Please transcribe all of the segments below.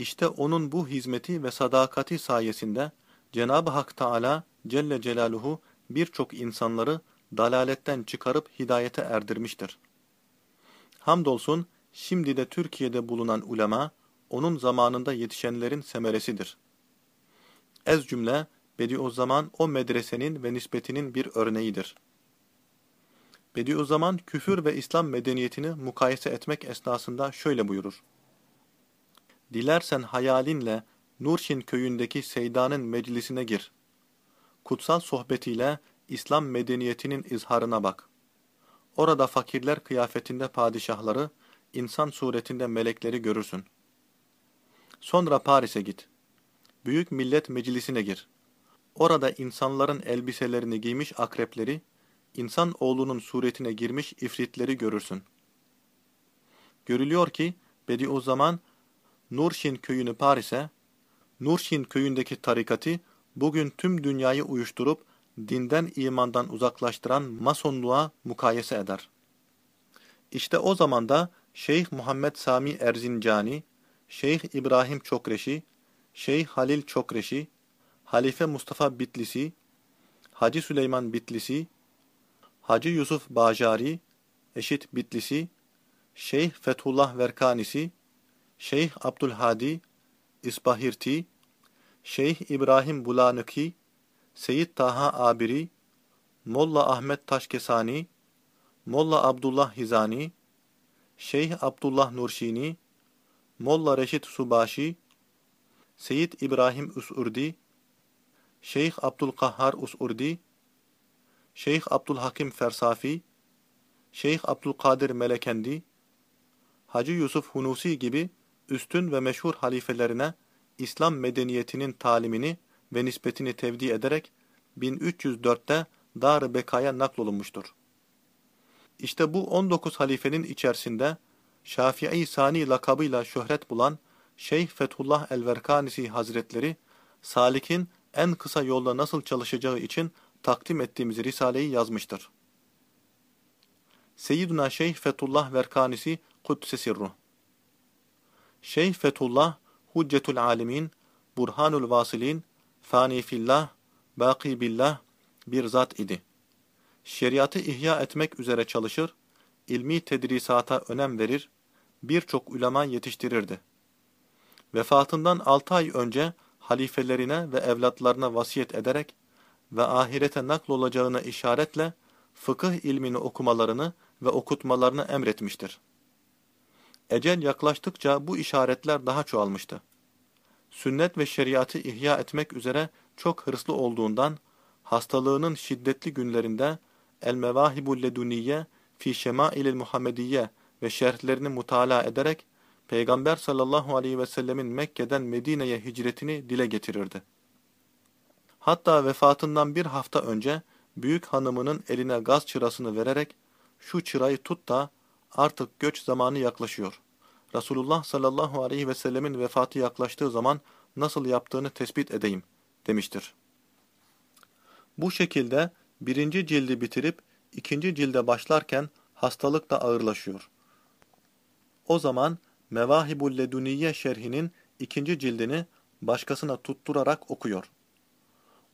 İşte onun bu hizmeti ve sadakati sayesinde Cenab-ı Hak Teala Celle Celaluhu birçok insanları dalaletten çıkarıp hidayete erdirmiştir. Hamdolsun şimdi de Türkiye'de bulunan ulema onun zamanında yetişenlerin semeresidir. Ez cümle Bediüzzaman o medresenin ve nispetinin bir örneğidir. Bediüzzaman küfür ve İslam medeniyetini mukayese etmek esnasında şöyle buyurur. Dilersen hayalinle Nurşin köyündeki Seyda'nın meclisine gir. Kutsal sohbetiyle İslam medeniyetinin izharına bak. Orada fakirler kıyafetinde padişahları, insan suretinde melekleri görürsün. Sonra Paris'e git. Büyük Millet Meclisi'ne gir. Orada insanların elbiselerini giymiş akrepleri, insan oğlunun suretine girmiş ifritleri görürsün. Görülüyor ki Bediüzzaman Nurşin köyünü Paris'e, Nurşin köyündeki tarikati bugün tüm dünyayı uyuşturup dinden imandan uzaklaştıran masonluğa mukayese eder. İşte o zamanda Şeyh Muhammed Sami Erzincani, Şeyh İbrahim Çokreşi, Şeyh Halil Çokreşi, Halife Mustafa Bitlisi, Hacı Süleyman Bitlisi, Hacı Yusuf Bacari, eşit Bitlisi, Şeyh Fethullah Verkanisi, Şeyh Abdülhadi, İsbahirti, Şeyh İbrahim Bulanıki, Seyyid Taha Abiri, Molla Ahmet Taşkesani, Molla Abdullah Hizani, Şeyh Abdullah Nurşini, Molla Reşit Subaşi, Seyyid İbrahim Usurdi, Şeyh Abdülkahhar Usurdi, Şeyh Abdülhakim Fersafi, Şeyh Abdülkadir Melekendi, Hacı Yusuf Hunusi gibi üstün ve meşhur halifelerine İslam medeniyetinin talimini ve nispetini tevdi ederek 1304'te Dar-ı Beka'ya naklolunmuştur. İşte bu 19 halifenin içerisinde Şafii Sani lakabıyla şöhret bulan Şeyh Fethullah el-Verkanisi Hazretleri, Salik'in en kısa yolda nasıl çalışacağı için takdim ettiğimiz Risale'yi yazmıştır. Seyyiduna Şeyh Fethullah Verkanisi Kuddise Sirruh Şeyh Fethullah, Huccetül Alemin, Burhanul Vasilin, Fani Fillah, Baki Billah bir zat idi. Şeriatı ihya etmek üzere çalışır, ilmi tedrisata önem verir, birçok ulema yetiştirirdi. Vefatından altı ay önce halifelerine ve evlatlarına vasiyet ederek ve ahirete naklolacağına işaretle fıkıh ilmini okumalarını ve okutmalarını emretmiştir. Ecel yaklaştıkça bu işaretler daha çoğalmıştı. Sünnet ve şeriatı ihya etmek üzere çok hırslı olduğundan, hastalığının şiddetli günlerinde El-Mevahibul Leduniye fi Şemailil Muhammediye ve şerhlerini mutala ederek Peygamber sallallahu aleyhi ve sellemin Mekke'den Medine'ye hicretini dile getirirdi. Hatta vefatından bir hafta önce büyük hanımının eline gaz çırasını vererek şu çırayı tut da artık göç zamanı yaklaşıyor. Resulullah sallallahu aleyhi ve sellemin vefatı yaklaştığı zaman nasıl yaptığını tespit edeyim demiştir. Bu şekilde birinci cildi bitirip ikinci cilde başlarken hastalık da ağırlaşıyor. O zaman Mevahibul Leduniye şerhinin ikinci cildini başkasına tutturarak okuyor.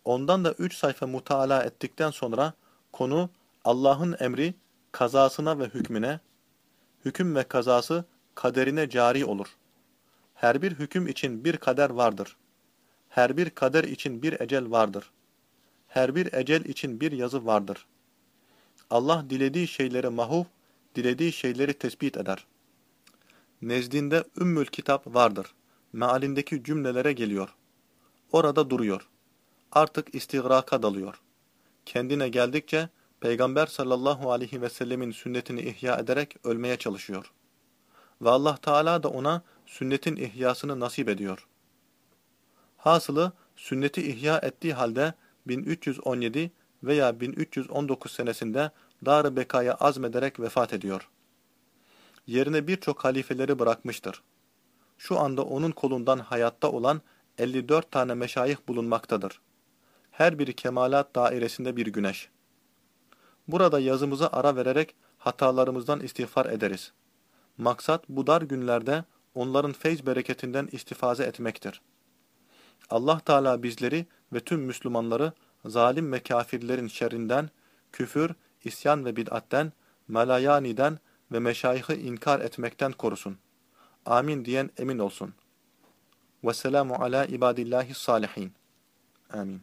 Ondan da üç sayfa mutala ettikten sonra konu Allah'ın emri kazasına ve hükmüne, hüküm ve kazası kaderine cari olur. Her bir hüküm için bir kader vardır. Her bir kader için bir ecel vardır. Her bir ecel için bir yazı vardır. Allah dilediği şeyleri mahuf, dilediği şeyleri tespit eder. Nezdinde Ümmül Kitap vardır. Mealindeki cümlelere geliyor. Orada duruyor. Artık istigraka dalıyor. Kendine geldikçe Peygamber sallallahu aleyhi ve sellemin sünnetini ihya ederek ölmeye çalışıyor. Ve Allah Teala da ona sünnetin ihyasını nasip ediyor. Hasılı sünneti ihya ettiği halde 1317 veya 1319 senesinde Dar-ı Beka'ya azmederek vefat ediyor. Yerine birçok halifeleri bırakmıştır. Şu anda onun kolundan hayatta olan 54 tane meşayih bulunmaktadır. Her biri kemalat dairesinde bir güneş. Burada yazımıza ara vererek hatalarımızdan istiğfar ederiz. Maksat bu dar günlerde onların feyz bereketinden istifaze etmektir. Allah Teala bizleri ve tüm Müslümanları zalim ve kafirlerin şerrinden, küfür, isyan ve bid'atten, melayaniden ve meşayihı inkar etmekten korusun. Amin diyen emin olsun. Vesselamu ala ibadillahi salihin. Amin.